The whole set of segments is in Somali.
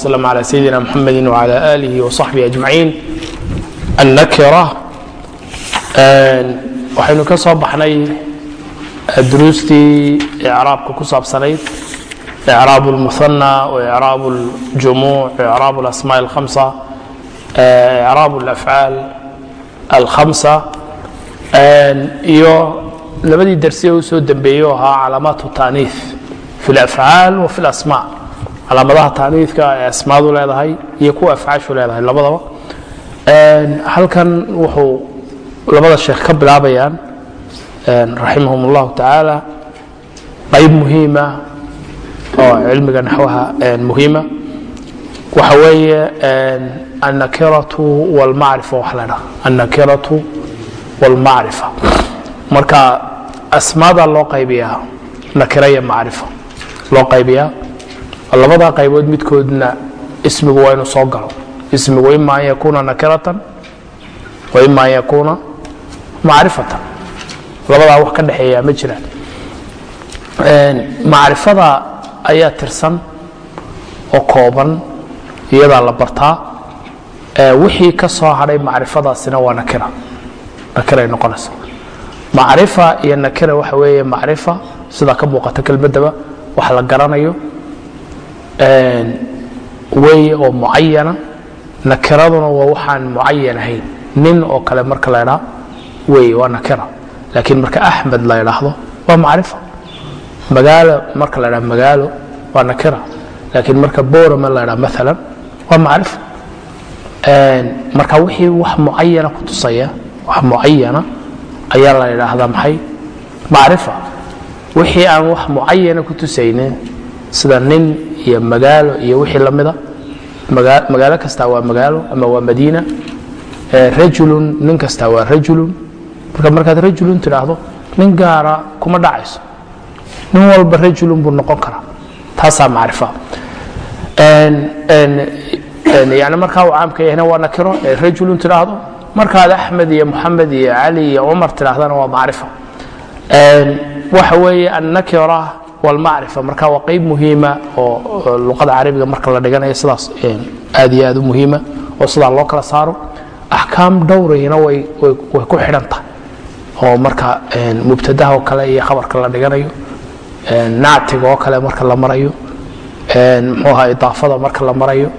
وsلم عlى سيدina mحamedi وعlى آlih وصaxبihi أجمaعiin الnakira waxaynu ka soo baxnay duruustii إcraabka ku saabsanayd إcraab الmuثanى وإcraab الjumuع إcraab الأsmاء الخaمسة إcraab الأfعاal الخaمسة iyo labadii dersiye u soo dembeeyey oo ahaa calaamaat التaniiث fi اlأfعاal وفi الأsmاء calaamadaha taaniidka ee asmaadu leedahay iyo kuwa afcaashu leedahay labadaba halkan wuxuu labada sheekh ka bilaabayaan raximahum اllahu tacaala qayb muhiima oo cilmiga naxwaha muhiima waxa weeye annakiratu wاlmacrifa wax la dhaha annakiratu wاlmacrifa marka asmaada loo qaybiyaa nakira iyo macrifa loo qaybiyaa labada qaybood midkoodna ismigu waa inuu soo galo. Ismigu ima an yakuuna nakiratan wa ima an yakuuna macrifatan. Labadaa wax ka dhexeeya ma jiraan macrifada ayaa tirsan oo kooban iyadaa la bartaa. Wixii ka soo hadhay macrifadaasina waa nakira. Nakiray noqonaysa macrifa iyo nakira waxa weeye macrifa sidaa ka muuqata kelmadaba wax la garanayo weeye oo mucayana nakiraduna waa waxaan mucayan ahayn. Nin oo kale marka la dhaa weeye waa nakira. Laakiin marka axmed la ydhaahdo waa macrifa magaalo marka la dhaa magaalo waa nakira. Laakiin marka borama la dhaa maalan waa macrifa marka wixii wax mucayana ku tusaya wax mucayana ayaa la ydhaahdaa maxay? Macrifa wixii aan wax mucayana ku tusaynin sida nin iyo magaalo iyo wixii lamida magaalo kasta waa magaalo ama waa madiina. Rajulun nin kasta waa rajulun. Marka markaad rajulun tidhaahdo nin gaara kuma dhacayso. Nin walba rajulun buu noqon karaa. Taasaa macrifa. Yani markaa uu caamka yahna waa nakiro. Rajulun tidhaahdo markaad axmed iyo moxamed iyo cali iyo cumar tidhaahdana waa macrifa. Waxa weeye annakira wlmacrifa marka waa qayb muhiima oo luqada carabiga marka la dhiganayo sidaas aad iyo aad u muhiima oo sidaa loo kala saaro. Axkaam dhowrayna way ku xidhan tahay oo marka mubtadaha oo kale iyo khabarka la dhiganayo nactiga oo kale marka la marayo mxuu aha idaafada marka la marayo.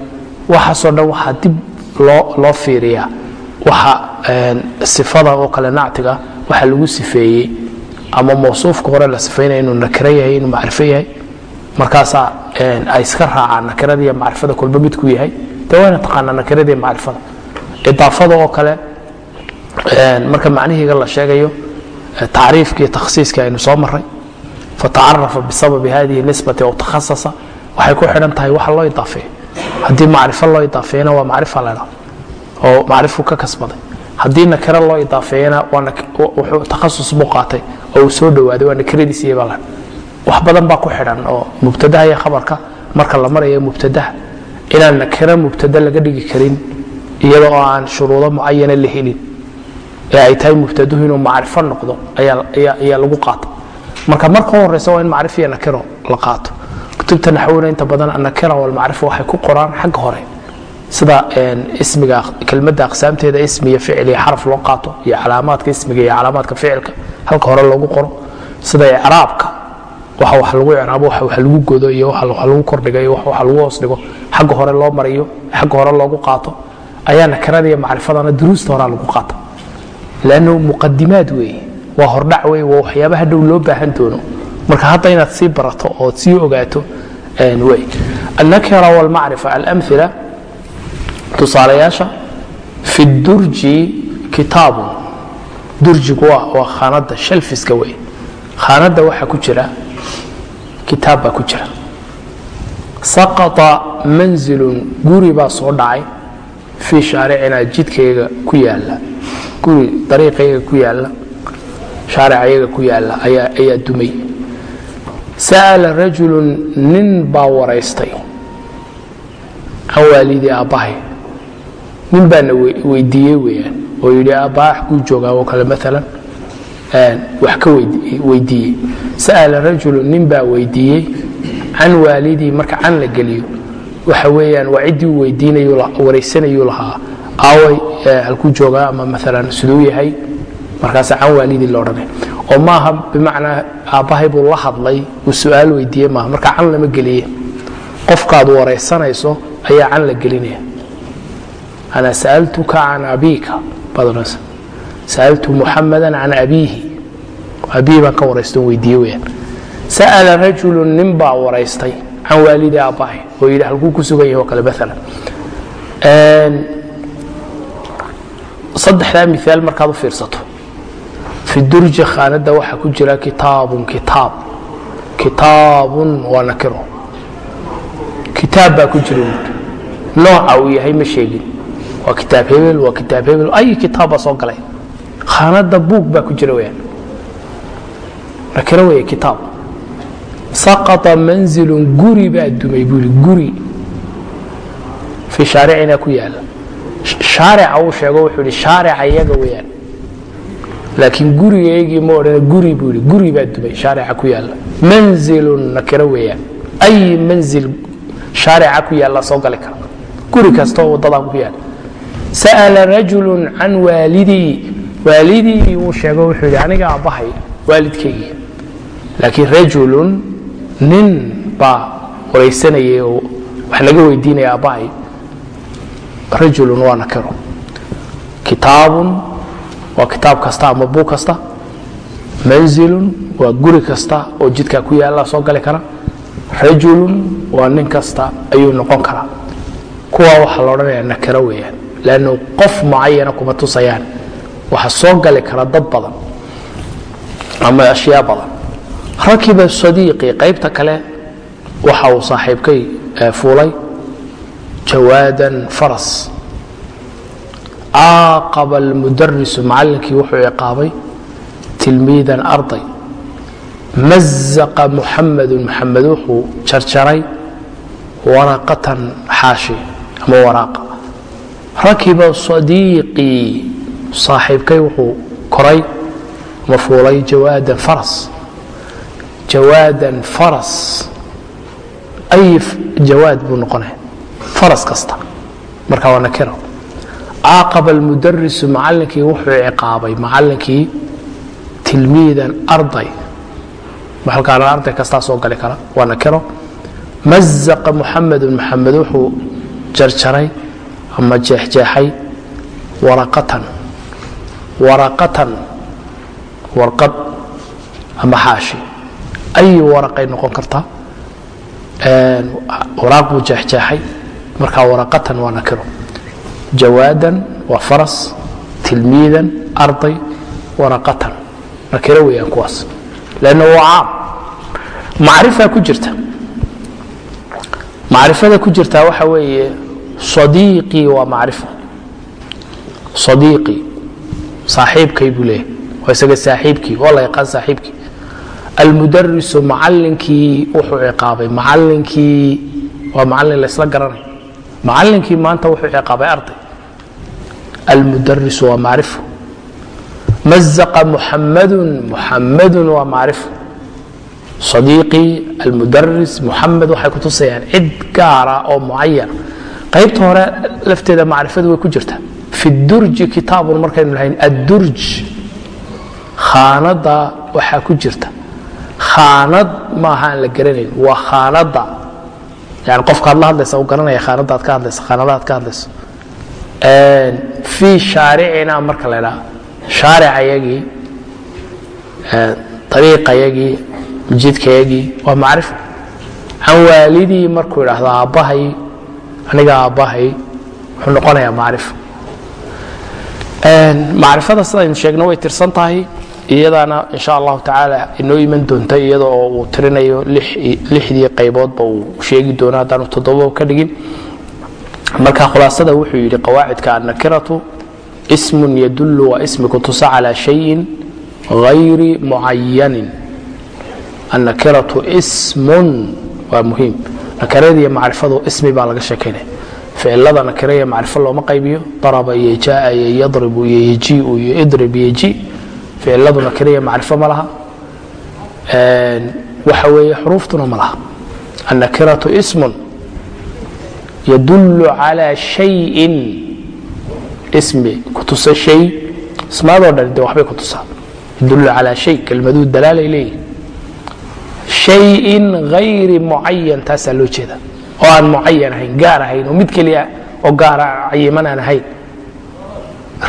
Waxaasoo dhan waxaa dib loo fiiriyaa. Waxa sifada oo kale nactiga waxa lagu sifeeyey ama mawsuufka hore la sifaynaya inuu nakiro yahay inuu macrifo yahay markaasaa ay iska raacaan nakirada iyo macrifada kolba midku yahay de wayna taqaanaa nakirada iyo macrifada. Idaafada oo kale marka macnihiiga la sheegayo tacriifka iyo takhsiiska aynu soo maray fatacarafa bisababi hadihi nisbati aw takhasasa waxay ku xidhan tahay waxa loo idaafeeyo. Haddii macrifo loo idaafeeyana waa macrifa ledha oo macrifu ka kasbaday haddii nakiro loo idaafeeyana takhasus buu qaatay oo uu soo dhowaaday waa nakiradiis iyo balan wax badan baa ku xidhan oo mubtadaha iyo khabarka marka la marayo mubtadaha. Inaan nakiro mubtada laga dhigi karin iyada oo aan shuruudo mucayana la helin ee ay tahay mubtaduhu inuu macrifo noqdo ayaa lagu qaata marka marka horeysa waa in macrifo iyo nakiro la qaato. Kutubta naxwina inta badan annakira walmacrifo waxay ku qoraan xagga hore sida ismiga kelmadda aqsaamteeda ismi iyo ficil iyo xaraf loo qaato iyo calaamaadka ismiga iyo calaamaadka ficilka halka hore loogu qoro sida icraabka waxa wax lagu icraabo waxa wax lagu godo iyo waxa wax lagu kordhigo iyo waxa lagu hoos dhigo xagga hore loo mariyo xagga hore loogu qaato ayaa nakirada iyo macrifadana duruusta horaa lagu qaata lannu muqadimaad weeye waa hordhac weye waa waxyaabaha dhow loo baahan doono. Marka hadda inaad sii barato ood sii ogaato wey annakira walmacrifa alamila tusaalayaasha fi durji kitaabun durjigu waa khaanada shalfiska wey khaanadda waxaa ku jira kitaab baa ku jira. Saqata manzilun guri baa soo dhacay fii shaaricina jidkayga ku yaalla guri dariiqayga ku yaalla shaaricayaga ku yaalla ayaa dumay. Sa'ala rajulun nin baa waraystay. Can waalidii aabbahay nin baana weydiiyey weyaan oo yidhi aabbaha xkuu joogaa oo kale maalan wax ka weydiiyey. Sa'ala rajulu nin baa weydiiyey can waalidii marka can la geliyo. Waxa weeyaan waa ciddii u weydiinayu waraysanayuu lahaa. Aaway halkuu joogaa ama maalan siduu yahay. Markaasa can waalidii la odhanaya oo maaha bimacnaa aabbahay buu la hadlay uu su'aal weydiiye maaha. Marka can lama geliye. Qofkaad waraysanayso ayaa can la gelinaya sa'altuka can abiika baad odhanaysa sa'altu muxamadan can abiihi abiihi baan ka warayston weydiiye weyaan sa'ala rajulu nin baa waraystay can waalidi aabbahay oo yidhi halkuu ku sugan yahi oo kale maalan saddexdaa miaal markaad u fiirsato fi durji khaanadda waxaa ku jira kitaabun kitaab kitaabun waa nakiro kitaab baa ku jira nooca uu yahay ma sheegin waa kitaab hebel waa kitaab hebel. Ay kitaab soo galay. Khaanadda buug baa ku jira weyaan nakiro weeye kitaab. Saqطa manzilun guri baa dumay buu yidhi guri. Fii shaaricina ku yaalla shaarica uu sheego wuxuu yidhi shaarica iyaga weeyaan. Laakiin gurigaygii ma odhana guri buu yidhi guri baa dumay shaarica ku yaalla manzilun nakiro weeyaan. Ay manzil shaarica ku yaalla soo gali kara guri kasta oo waddadaa ku yaalla sa'ala rajulu can waalidii waalidii uu sheego wuxuu yidhi aniga aabbahay waalidkaygii laakiin rajulun nin baa waraysanayay oo wax laga weydiinaya aabbahay rajulun waa nakiro. Kitaabun waa kitaab kasta ama buug kasta. Manzilun waa guri kasta oo jidkaa ku yaalla soo gali kara. Rajulun waa nin kasta ayuu noqon karaa. Kuwaa waxaa la odhanaya nakiro weeyaan lannu qof mucayana kuma tusayaan waxa soo gali kara dad badan ama ashyaa badan rakiba sadiiqii qaybta kale waxa uu saaxiibkay fuulay jawaadan faras caaqaba almudarisu macallinkii wuxuu ciqaabay tilmiidan arday mazaqa muxamadun muxamed wuxuu jarjaray waraqatan xaashi ama waraaqa rakiba sadiiqii saaxiibkay wuxuu koray ama fuulay jawaadan faras jawaadan faras ay jawaad buu noqonaya faras kasta marka waa nakiro. Caaqaba almudarisu macallinkii wuxuu ciqaabay macallinkii tilmiidan arday halkaana arday kastaa soo gali kara waa nakiro. Mazaqa muxamedun muxamed wuxuu jarjaray ama jeexjeexay? Waraqatan. Waraqatan. Warqad ama xaashi. Ay waraqay noqon kartaa waraaq buu jeexjeexay. Markaa waraqatan waa nakiro. Jawaadan waa faras. Tilmiidan arday waraqatan. Nakiro weeyaan kuwaas. Lanna waa caam. Macrifa ku jirta. Macrifada ku jirtaa waxa weeye sadiiqii waa macrifo sadiiqii saaxiibkay buu leeyahay. Waa isaga saaxiibkii waa la yaqaan saaxiibkii. Almudarisu macallinkii wuxuu ciqaabay. Macallinkii waa macallin laysla garanay macallinkii maanta wuxuu ciqaabay arday. Almudarisu waa macrifo mazaqa muxamadun muxamadun waa macrifo sadiiqii almudaris muxamed waxay ku tusayaan cid gaara oo mucayana qaybta hore lafteeda macrifadu way ku jirtaa fi durji kitaabun markaynu lahayn addurj khaanada waxaa ku jirta. Khaanad maaha aan la garanayn waa khaanada. Yani qofkaad la hadlaysa u garanaya khaanadaad ka hadlaysa khaanadaad ka hadlayso. Fii shaaricina marka la ydhaha shaaricayagii ariiqayagii jidkayagii waa macrifo can waalidii markuu idhaahdo aabbahay aniga aabbahay wuxuu noqonayaa macrifo macrifada sidaynu sheegno way tirsan tahay iyadaana insha allahu tacaala inoo iman doonta iyada oo uu tirinayo lixdii qayboodba uu sheegi doono haddaanu toddoba ka dhigin. Marka khulaasada wuxuu yidhi qawaacidka annakiratu ismun yadullu waa ismi kutusa calaa shayin hayri mucayanin annakiratu ismun waa muhiim nakiradiiyo macrifadu ismi baa laga sheekaynaya ficilada nakira iyo macrifo looma qaybiyo. Daraba iyo jaa iyo yadribu iyo yejiu iyo idrib iyo ji. Ficiladu nakira iyo macrifo ma laha. Waxa weeye xuruuftuna ma laha. Annakiratu ismun yadullu calaa shayin. Ismi kutusa shay. Ismaadoo dhan de waxbay kutusaa. Yadullu calaa shay kelmaduu dalaalay leeyihiin shayin hayri mucayan taasaa loo jeeda oo aan mucayan ahayn gaar ahayn oo mid keliya oo gaara cayiman aan ahayn.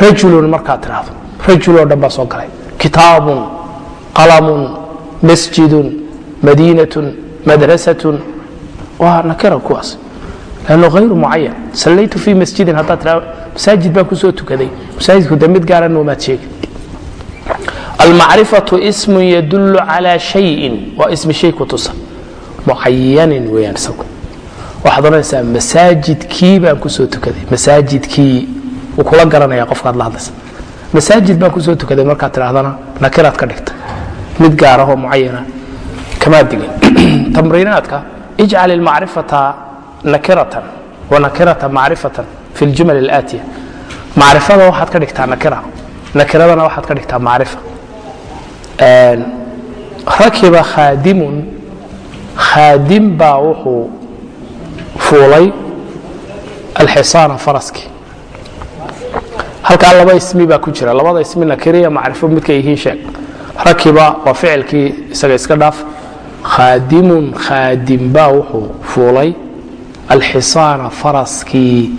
Rajulun markaad tidhaahdo rajuloo dhan baa soo galay. Kitaabun qalamun masjidun madiinatun madrasatun. Waa nakira kuwaas. Lannu hayru mucayan sallaytu fii masjidin haddaad tidhahdo masaajid baan ku soo tukaday. Masaajidku de mid gaara noomaad sheegin almacrifatu ismu yadullu calaa shayin. Waa ismi shay ku tusa mucayanin weyaan isagu. Waxaad odhanaysaa masaajidkii baan ku soo tukaday. Masaajidkii. Wuu kula garanaya qofkaad la hadlaysa. Masaajid baan ku soo tukaday markaad tidhahdana nakiraad ka dhigta. Mid gaarahoo mucayana kamaad digin. Tamriinaadka ijcal ilmacrifata nakiratan wa nakirata macrifatan fi ljumal alaatiya. Macrifada waxaad ka dhigtaa nakira. Nakiradana waxaad ka dhigtaa macrifa rakiba khaadimun khaadim baa wuxuu fuulay alxisaana faraskii halkaa laba ismi baa ku jira. Labada ismi nakiriya macrifo midkay yihiin sheeg. Rakiba waa ficilkii isaga iska dhaaf. Khaadimun khaadim baa wuxuu fuulay alxisaana faraskii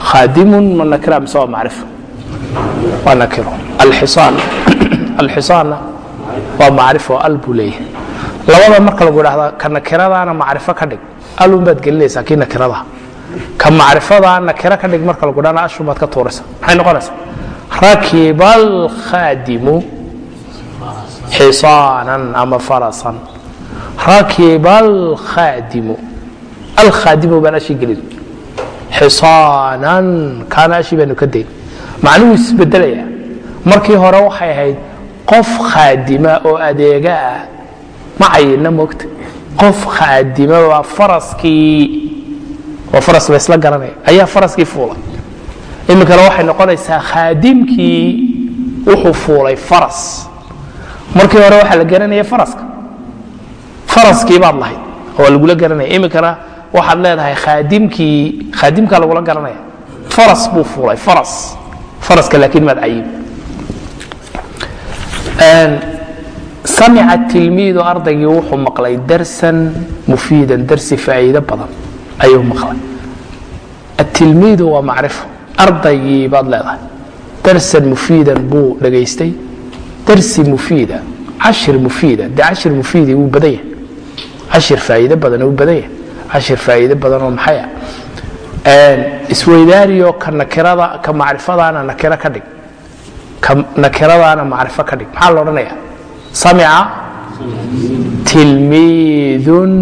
khaadimun ma nakira mise waa macrifo? Waa nakiro. Alxisaan alxisaanna waa macrifo al buu leeyahay. Labada marka lagu idhahda ka nakiradaana macrifo ka dhig alun baad gelinaysaa kii nakiradaha. Ka macrifadaa nakiro ka dhig marka lagu dhahna ashun baad ka tuuraysa maxay noqonaysaa? Rakiba alkhaadimu xisaanan ama farasan. Rakiba alkhaadimu alkhaadimu baan ashi gelin. Xisaanan kaana ashi baanu ka dayn. Macnuhu isbedelaya markii hore waxay ahayd qof khaadima oo adeega ah. Ma cayinna mogta qof khaadima waa faraskii. Oo faras ba isla garanaya ayaa faraskii fuulay. Iminkana waxay noqonaysaa khaadimkii wuxuu fuulay faras. Markii hore waxaa la garanaya faraska. Faraskii baad lahayd oo lagula garanaya. Iminkana waxaad leedahay khaadimkii khaadimkaa lagula garanaya. Faras buu fuulay faras. Faraska laakiin maad cayin samica tilmiidu ardaygii wuxuu maqlay darsan mufiidan darsi faa'iido badan ayuu maqlay. Atilmiidu waa macrifo ardaygii baad leedahay. Darsan mufiidan buu dhagaystay darsi mufiida cashir mufiida de cashir mufiidi wuu badan yahay. Cashir faa'iido badan wuu badan yahay. Cashir faa'iido badan oo maxay ah? Isweydaariyo ka nakirada ka macrifadaana nakiro ka dhig nakiradaana macrifo ka dhig. Maxaa la odhanaya? Samica tilmiidun.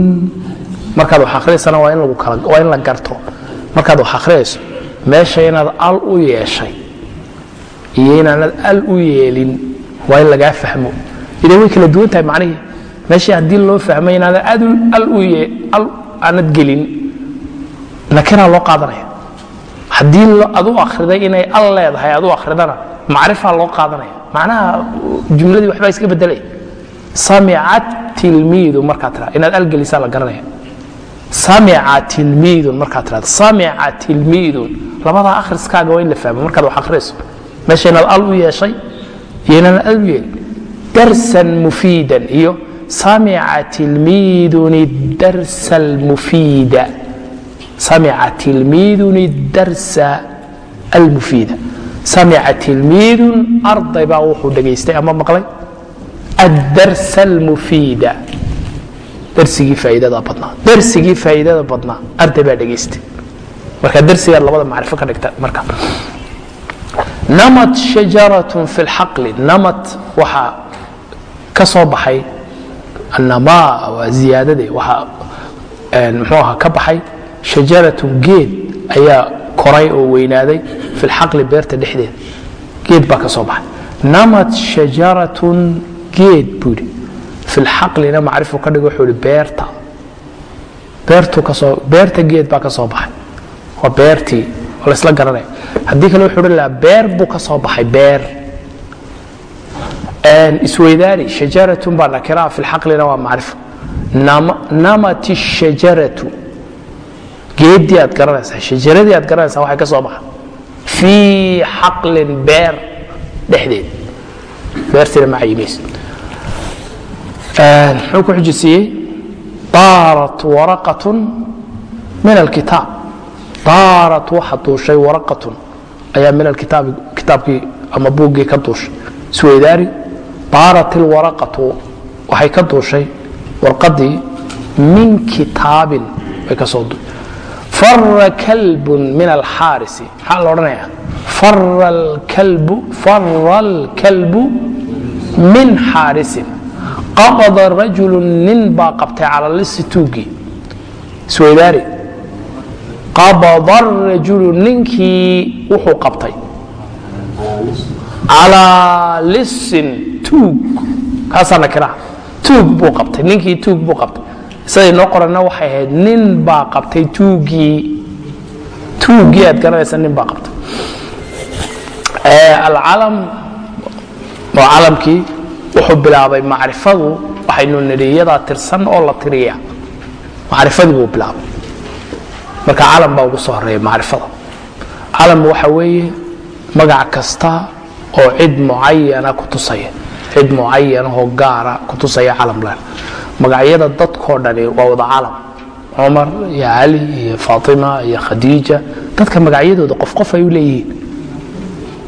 Markaad wax akhriyaysana waa in la garto. Markaad wax akhriyayso meesha inaad al u yeeshay iyo inaanad al u yeelin waa in lagaa fahmo. Idan way kala duwan tahay macnihii meeshii haddii loo fahmay inaanad aad al aanad gelin nakiraa loo qaadanaya. Haddii ad u akhriday inay al leedahay ad u akhridana macrifaa loo qaadanaya. Macnaha jumladii waxbaa iska bedelaya samicat tilmiidu markaa tira inaad algelisaa la garanaya. Samica tilmiidun markaa tirada samica tilmiidun. Labadaa akhriskaaga waa in la fahmo. Markaad wax akhriyayso meesha inaad al u yeeshay iyo inaan al u yeelin darsan mufiidan iyo samica tilmiidun darsa almufiida samica tilmiidun darsa almufiida samica tilmiidun arday baa wuxuu dhegaystay ama maqlay addarsa almufiida darsigii faa'iidada badnaa darsigii faa'iidada badnaa arday baa dhegaystay marka darsigaad labada macrifo ka dhigta marka namat shajaratun fi lxaqli namat waxaa ka soo baxay annamaa waa ziyaadade waxaa muxuu ahaa ka baxay shajaratun geed ayaa koray oo weynaaday fi lxaqli beerta dhexdeeda geed baa ka soo baxay. Namat shajaratun geed buu yidhi. Fi lxaqlina macrifu ka dhigo wuxuu ihi beerta. Beerta geed baa ka soo baxay. Waa beertii oo laysla garanaya haddii kale wuxuu odhan lahaa beer buu ka soo baxay beer. Isweydaari shajaratun baa nakiraa fi lxaqlina waa macrifo. Namat shajaratu geedii aad garanaysaa shajaradii aad garanaysaa waxay ka soo baxa fii xaqlin beer dhexdeed. Beertiina ma cayimaysa muxuu ku xujisiiyey daarat waraqatun min alkitaab. Daarat waxa duushay waraqatun. Ayaa min alkitaabi kitaabkii ama buuggii ka duushay. Isweydaari daarat ilwaraqatu waxay ka duushay warqadii min kitaabin bay ka soo duushay fara kalbun min alxaarisi maxaa la odhanaya fara alkalbu min xaarisin qabada rajulu nin baa qabtay cala lisi isweydaari qabada rajulu ninkii wuxuu qabtay. Calaa tuug. Kaasaa nakira tuug buu qabtay. Ninkii tuug buu qabtay siday noo qoranna waxay ahayd nin baa qabtay tuugii tuuggii aad garanaysa nin baa qabtay. Alcalam oo calamkii wuxuu bilaabay macrifadu waxaynu nidhi iyadaa tirsan oo la tiriya. Macrifadii buu bilaabay. Marka calam baa ugu soo horreeya macrifada. Calam waxa weeye magac kasta oo cid mucayana ku tusaya. Cid mucayanahoo gaara ku tusaya calam len magacyada dadkoo dhani waa wada calam cumar iyo cali iyo faatima iyo khadiija dadka magacyadooda qof qof ay u leeyihiin.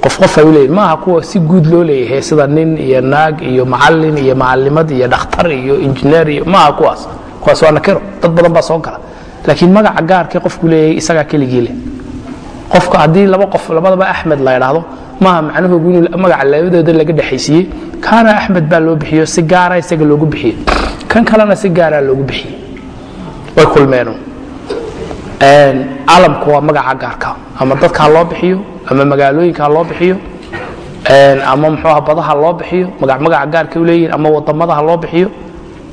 Qof qof ay u leeyihiin maaha kuwa si guud loo leeyahay sida nin iyo naag iyo macalin iyo macalimad iyo dhakhtar iyo injineer iyo maaha kuwaas. Kuwaas waa nakiro. Dad badan baa soo gala laakiin magaca gaarkii qofku leeyahay isagaa keligii leh. Qofka haddii laba qof labadaba axmed la idhaahdo maaha macnahoogu inuu magaca labadooda laga dhexaysiiyey kaana axmed baa loo bixiyo si gaara isaga loogu bixiyey kan kalena si gaaraa loogu bixiyey way kulmeen calamku waa magaca gaarka. Ama dadkaa loo bixiyo ama magaalooyinkaa loo bixiyo. Ama mxuuha badaha loo bixiyo magaca gaarka leeyihiin ama wadamadaha loo bixiyo.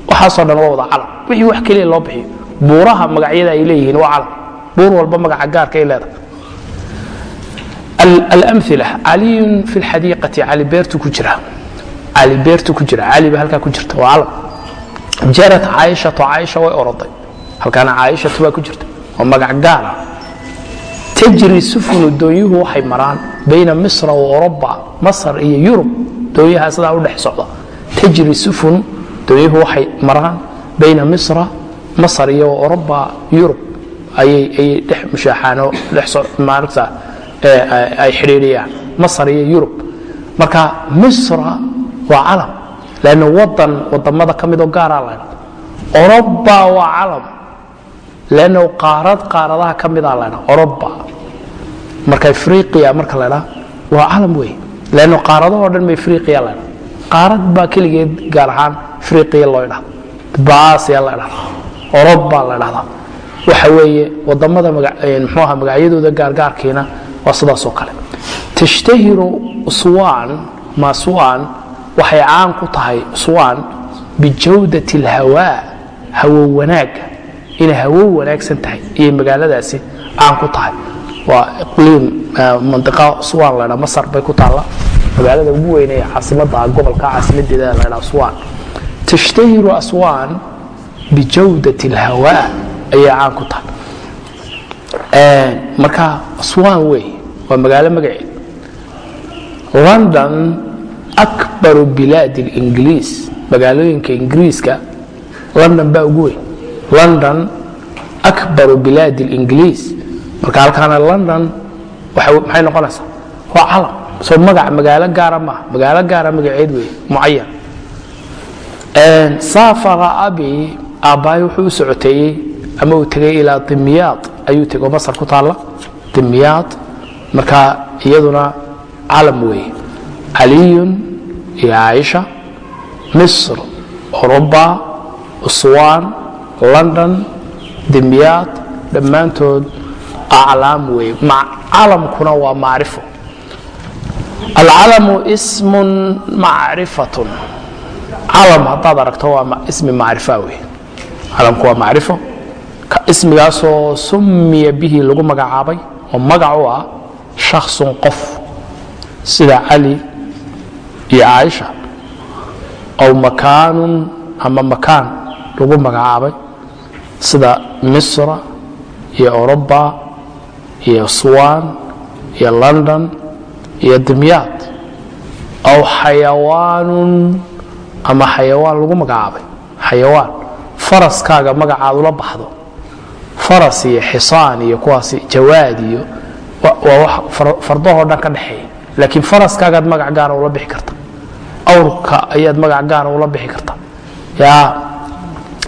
Waxaasoo dhan waa wada calam wixii wax keliya loo bixiyo. Buuraha magacyada ay leeyihiin waa calam buur walba magaca gaarka ay leedahay. Alamila caliyun fi lxadiiqati cali beertu ku jira. Cali beertu ku jira. Cali ba halkaa ku jirta. Waa calam jarat caaishatu caaisha way oroday halkaana caaishatu baa ku jirta waa magac gaara tajri sufunu doonyuhu waxay maraan bayna misra wa oruba masr iyo yurub. Doonyaha sidaa u dhex socda. Tajri sufunu doonyuhu waxay maraan bayna misra masr iyo oruba yurub. Ayay dhex mushaaxaano maaragta ay xidhiiriyaan masr iyo yurub. Marka misra waa calam lanna wadan waddamada ka midoo gaaraa laydha oruba waa calam lanna qaarad qaaradaha ka mida laydha oruba marka afriqiya marka laydha waa calam wey lanna qaaradahoo dhan ba afriqiya laydha qaarad baa keligeed gaar ahaan afriqiya loo dhahda baasiya la dhahda oruba la dhahdaa waxa weeye waddamada mxuuha magacyadooda gaargaarkiina waa sidaasoo kale tashtahiru uswaan maswaan waxay caan ku tahay uswaan bijawdat اlhawaa hawo wanaagga inay hawo wanaagsan tahay iyay magaaladaasi caan ku tahay. Waa iqliim mandiqa uswaan la dha masar bay ku taalla. Magaalada ugu weyne ee caasimada gobolka caasimadeeda la dha aswaan tashtahiru aswaan bijawdat اlhawaa ayay caan ku tahay. Marka aswaan wey waa magaalo magaceed. London akbaru bilaad اlingiliis magaalooyinka ingiriiska london baa ugu weyn. London akbaru bilaad اlingiliis marka halkaana london maxay noqonaysaa? Waa calam. Soo magac magaalo gaara maaha magaalo gaara magaceed wey mucayan saafara abi aabbahay wuxuu u socoteeyey ama uu tegay ilaa dimyaad. Ayuu tegay oo masar ku taalla. Dimyaad. Marka iyaduna calam weeye caliyun iyo caaisha misr oruba uswaan london dimyaad dhammaantood aclaam weeye calamkuna waa macrifo. Alcalamu ismun macrifatun. Calam haddaad aragto waa ismi macrifa wey calamku waa macrifo. Ismigaasoo summiya bihi lagu magacaabay oo magac ah shaksun qof. Sida cali iyo caaisha aw makaanun ama makaan lagu magacaabay sida misra iyo oruba iyo swan iyo london iyo dimyaad aw xayawaanun ama xayawaan lagu magacaabay xayawaan faraskaaga magacaad ula baxdo faras iyo xisaan iyo kuwaas jawaad iyo waa wax fardahoo dhan ka dhexeeya laakiin faraskaagaad magac gaara ula bixi karta awrka ayaad magac gaara ula bixi karta.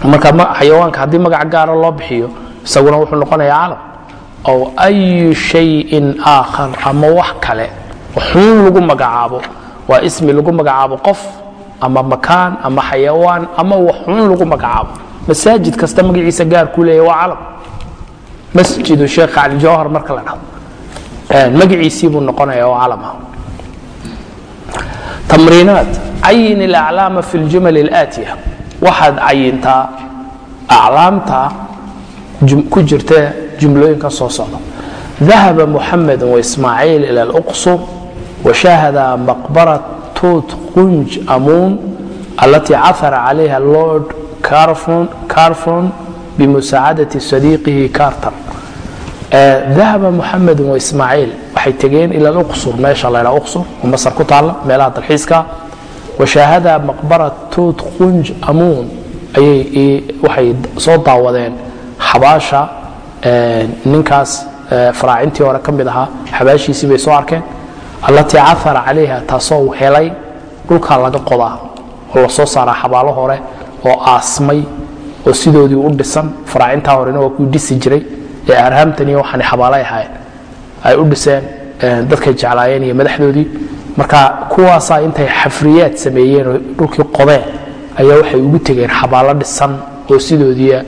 Marka xayawaanka haddii magac gaara loo bixiyo isaguna wuxuu noqonayaa calam aw ayu shayin aakhar ama wax kale xuun lagu magacaabo. Waa ismi lagu magacaabo qof ama makaan ama xayawaan ama wax xuun lagu magacaabo. Masaajid kasta magaciisa gaar ku leeya waa calam masjidu sheekh cali jawhar marka la dhahdo magaciisii buu noqonaya oo calam ah tamriinaat cayin ilaclaama fi ljumal اlaatiya waxaad cayintaa aclaamta ku jirta jumlooyinka soo socda ذahaba muxamed waismaaciil ilى اlأqsur washahada maqbarat tut qunj amuun alatii cahara calayha lord carfon bimusaacadati sadiiqihi carter dahaba muxamed waismaaciil waxay tegeen ila اlqsur meesha la ydhaa qsur oo masar ku taalla meelaha dalxiiska washaahada maqbarat tut qunj amuun waxay soo daawadeen xabaasha ninkaas faraacintii hore ka mid ahaa xabaashiisii bay soo arkeen allatii cahara calayha taasoo helay dhulkaa laga qodaa oo la soo saaraa xabaalo hore oo aasmay oo sidoodii u dhisan faraacintaa horena waa kuwii dhisi jiray ee arhaamtan iyo waxaan xabaalay ahaayeen ay u dhiseen dadkay jeclaayeen iyo madaxdoodii. Marka kuwaasaa intay xafriyaad sameeyeen oo dhulkii qodeen ayaa waxay ugu tegeen xabaalo dhisan oo sidoodiia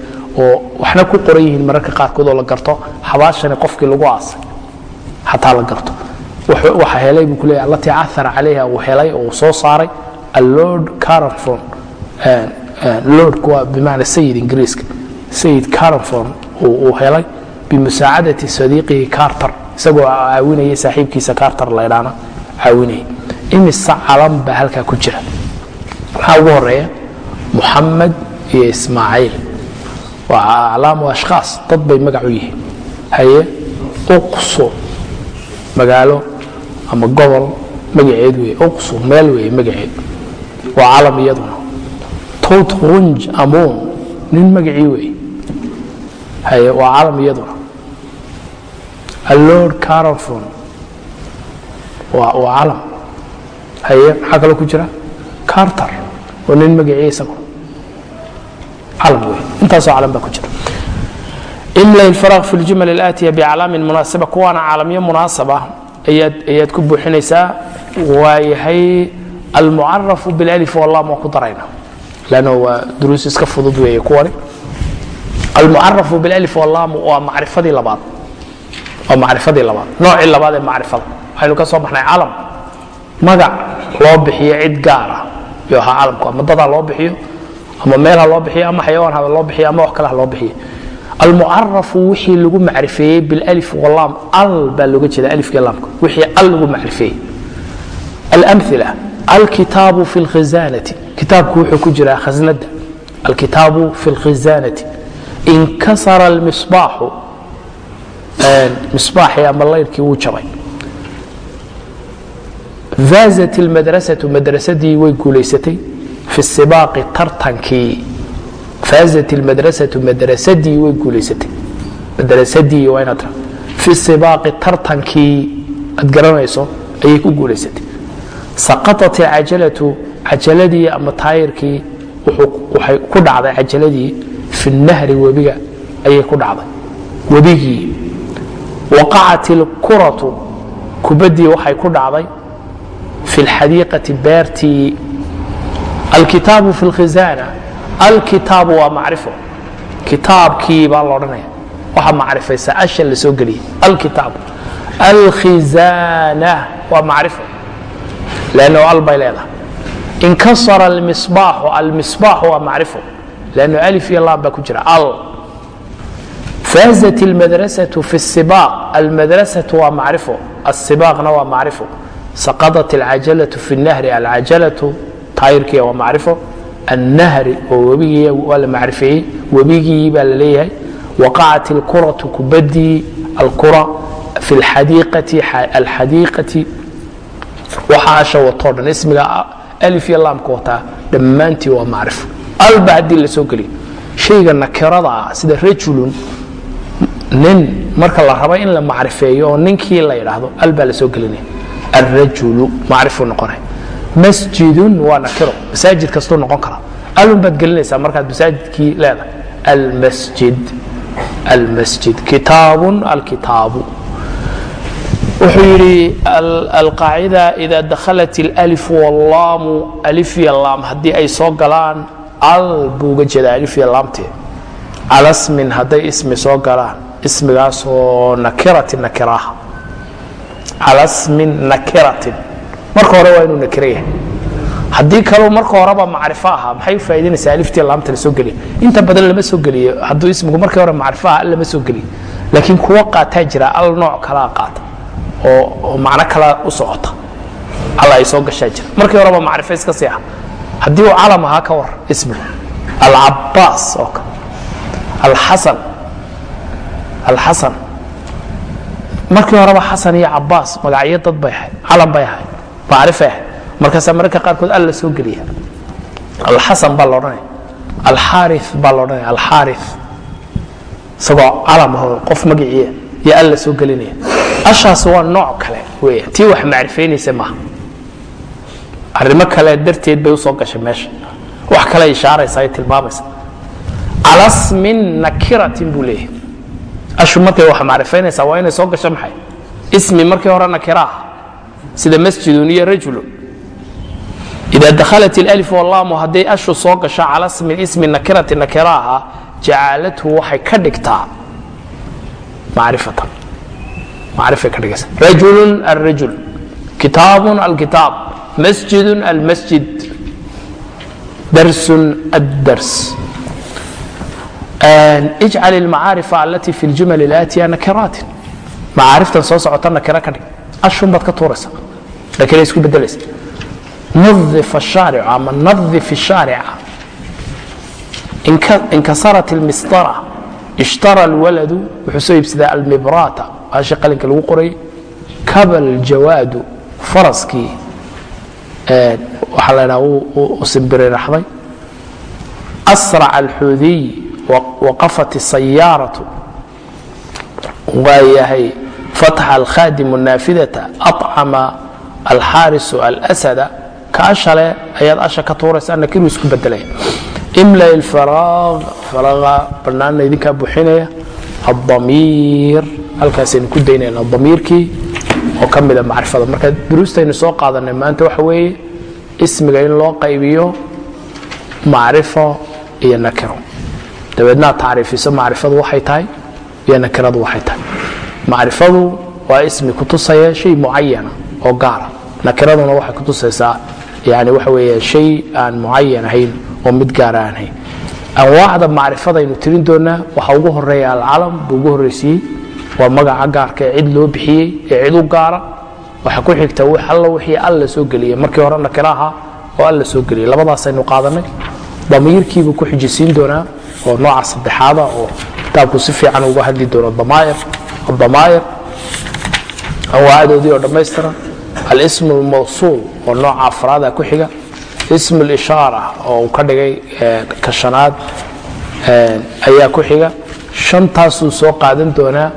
oo waxna ku qoran yihiin mararka qaarkood oo la garto xabaashani qofkii lagu aasay xataa la garto. Waxa helay buu kuleeya allatii cahara calayha uu helay oo uu soo saaray allord caranfon lordku waa bimacna sayid ingiriiska. Sayid caranfon uu helay bimusaacadati sadiiqihi carter isagoo caawinaya saaxiibkiisa carter laydhaana caawinaya imise calan baa halkaa ku jira. Maxaa ugu horreeya muxamed iyo ismaaciil. Waa aclaamu ashkhaas dad bay magac u yihiin. Haye uqsur magaalo ama gobol magaceed wey uqsur meel wey magaceed. Waa calam iyaduna. Towt runj amuun nin magacii wey haye waa calam iyaduna allord carafon waa calam. Haye maxaa kaloo ku jira? Carter oo nin magacii isagu calam wey intaasoo calam baa ku jira. Imla ilfaraq fi ljumal alaatiya bicalaamin munaasiba kuwaana caalamyo munaasaba ayaad ayaad ku buuxinaysaa. Waayahay almucarafu bilalif wallam waa ku darayna lanno waa duruus iska fudud weeye kuwani. Almucarafu bilalif wallam waa macrifadii labaad waa macrifadii labaad. Noocii labaad ee macrifada. Waxaynu ka soo baxnay calam magac loo bixiyo cid gaar ah. Yo ahaa calamku ama dadaa loo bixiyo ama meel ha loo bixiyo ama xayawaan ha loo bixiyo ama wax kale ha loo bixiyo. Almucarafu wixii lagu macrifeeyey bilif walaam al baa looga jeeda alifkii laamka. Wixii al lagu macrifeeyey. Alamila alkitaabu fi lkhizaanati kitaabku wuxuu ku jiraa khasnada alkitaabu fi lkhizaanati inkasara almisbaaxu misbaaxii ama layrkii wuu jabay. Faazat ilmadrasatu madrasadii way guulaysatay fi sibaaqi tartankii. Faazat ilmadrasatu madrasadii way guulaysatay. Madrasadii waa inaad fi sibaaqi tartankii aad garanayso ayay ku guulaysatay. Saqatat cajalatu cajaladii ama taayirkii waxay ku dhacday cajaladii fi nahri webiga ayay ku dhacday. Webigii waqacat ilkuratu kubaddii waxay ku dhacday fi lxadiiqati beertii alkitaabu fi lkhizaana alkitaabu waa macrifo kitaabkii baa laodhanaya waxaa macrifaysa ashan la soo geliyay alkitaabu alkhizaana waa macrifo lanno al bay leedahay inkasara almisbaaxu almisbaaxu waa macrifo lanno alif iyo laam baa ku jira al faazat ilmadrasatu fi sibaaq almadrasatu waa macrifo asibaaqna waa macrifo saqadat alcajalatu fi nahri alcajalatu taayirkiya waa macrifo annahri oo webigii waa la macrifeeyey webigii baa la leeyahay waqacat اlkuratu kubadii alkura fi alxadiiqati waxa asha watoo dhan ismiga alif iyo laamka wataa dhammaantii waa macrifo alba haddii la geliyo shayga nakirada ah sida rajulun nin marka la rabo in la macrifeeyo oo ninkii la idhaahdo al baa la soo gelinaya alrajulu macrifuu noqonay. Masjidun waa nakiro masaajid kastuu noqon kara. Alun baad gelinaysaa markaad masaajidkii leedahay. Almasjid. Almasjid. Kitaabun alkitaabu. Wuxuu yidhi alqaacida ida dakhalat اlأlif wallaamu alif iyo laam haddii ay soo galaan al buu uga jeeda alif iyo laamtee. Cala smin hadday ismi soo galaan ismigaasoo nakiratin nakiraha cala smin nakiratin. Marka hore waa inuu nakiro yahay. Haddii kaleu marka horeba macrifo ahaa maxay faa'idaynaysaa aliftii laamta la soo geliya inta badan lama soo geliyo. Hadduu ismigu markii hore macrifo aha lama soo geliyo. Laakiin kuwa qaataa jira al nooc kalaa qaata oo macno kala u socota. Al ay soo gashaa jira. Markii horeba macrifo iska sii ah haddii uu calam ahaa ka war ismigu alcabaas oo kale alxasan alxasan markii horeba xasan iyo cabaas magacyo dad bay ahayd calam bay ahayd macrifay ahayd markaasaa mararka qaarkood al la soo geliya. Alxasan baa loodhanaya alxaari baa loodhanaya alxaari isagoo calam aho qof magaciiya iyo al la soo gelinaya. Ashaas waa nooc kale weya tii wax macrifaynaysa maaha arrimo kale darteed bay u soo gashay meesha. Wax kale ishaaraysa ay tilmaamaysa cala smin nakiratin buu leeyahay ashu markay wax macrifaynaysaa waa inay soo gasho maxay? Ismi markii hore nakira ah sida masjidun iyo rajulun ida dakhalat اlأlif wallaamu hadday ashu soo gasho cala smi ismi nakirati nakira aha jacalathu waxay ka dhigtaa macrifatan. Macrifay ka dhigaysa. Rajulun alrajul kitaabun alkitaab masjidun almasjid darsun addars ijcal ilmacaarifa alatii fi ljumal ilaatiya waqafat sayaaratu waayahay fatxa alkhaadimu naafidata acama alxaarisu alsada kaa shale ayaad asha ka tuuraysaa nakiru isku bedelaya imla ilfaraaqa faraaqa bannaanna idinkaa buuxinaya addamiir. Halkaasaynu ku daynayna damiirkii oo ka mida ah macrifada. Marka duruustaynu soo qaadanay maanta waxa weeye ismiga in loo qaybiyo macrifo iyo nakiro dabeedna tacriifiso macrifadu waxay tahay iyo nakiradu waxay tahay. Macrifadu waa ismi kutusaya shay mucayana oo gaara nakiraduna waxay kutusaysaa yani waxa weeye shay aan mucayan ahayn oo mid gaara aan ahayn. Anwaacda macrifadaynu tirin doonaa waxa ugu horreeya alcalam buu ugu horreysiiyey waa magaca gaarka ee cid loo bixiyey ee cid u gaara waxa ku xigta alla wixii alla soo geliyey. Markii hore nakiro ahaa oo alla soo geliyey. Labadaasaynu qaadanay. Damiirkiibuu ku xijisiin doonaa oo nooca saddexaada oo kitaabku si fiican uga hadli doono damaa'ir adamaa'ir anwaacdoodii oo dhammaystiran alism اlmawsuul oo nooca afraada ku xiga ism اlishaara oo uu ka dhigay ka shanaad ayaa ku xiga. Shantaasuu soo qaadan doonaa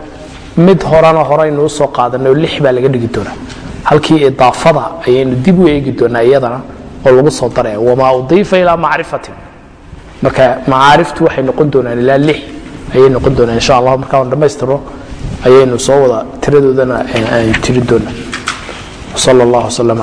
mid horena horeynuu soo qaadanay oo lix baa laga dhigi doonaa. Halkii idaafada ayaynu dib u eegi doonaa iyadana oo lagu soo daraya wamaa udiifa ilaa macrifatin marka macaariftu waxay noqon doonaan ilaa lix ayay noqon doonaan insha allah markaan dhammaystiro ayaynu soo wada tiradoodana aynu tirin doonaa sal اllah wslm